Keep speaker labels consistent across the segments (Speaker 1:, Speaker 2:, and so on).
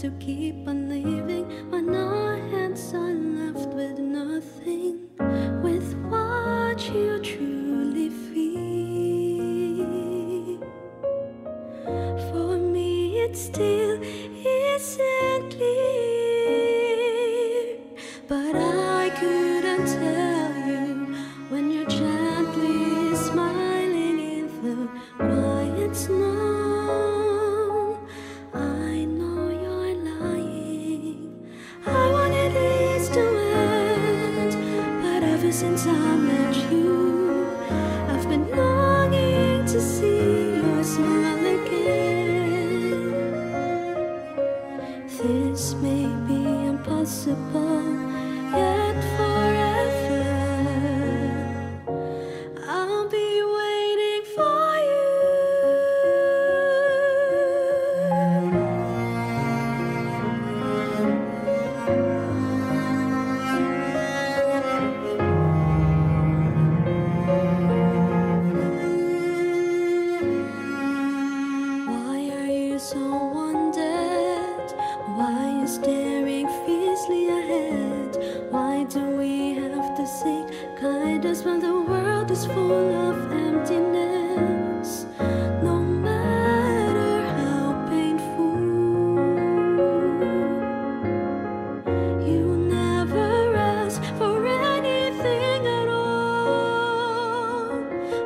Speaker 1: to keep on living when our hands are left with nothing? With what you truly feel? For me, it still isn't since I met you, I've been longing to see your smile again. This may be impossible, sake. Guide us when the world is full of emptiness. No matter how painful, you never ask for anything at all.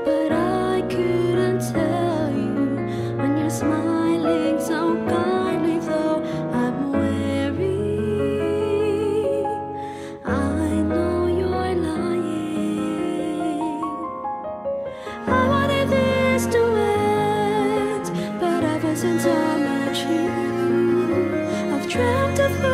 Speaker 1: But I couldn't tell you when you're smiling. dreamt of her.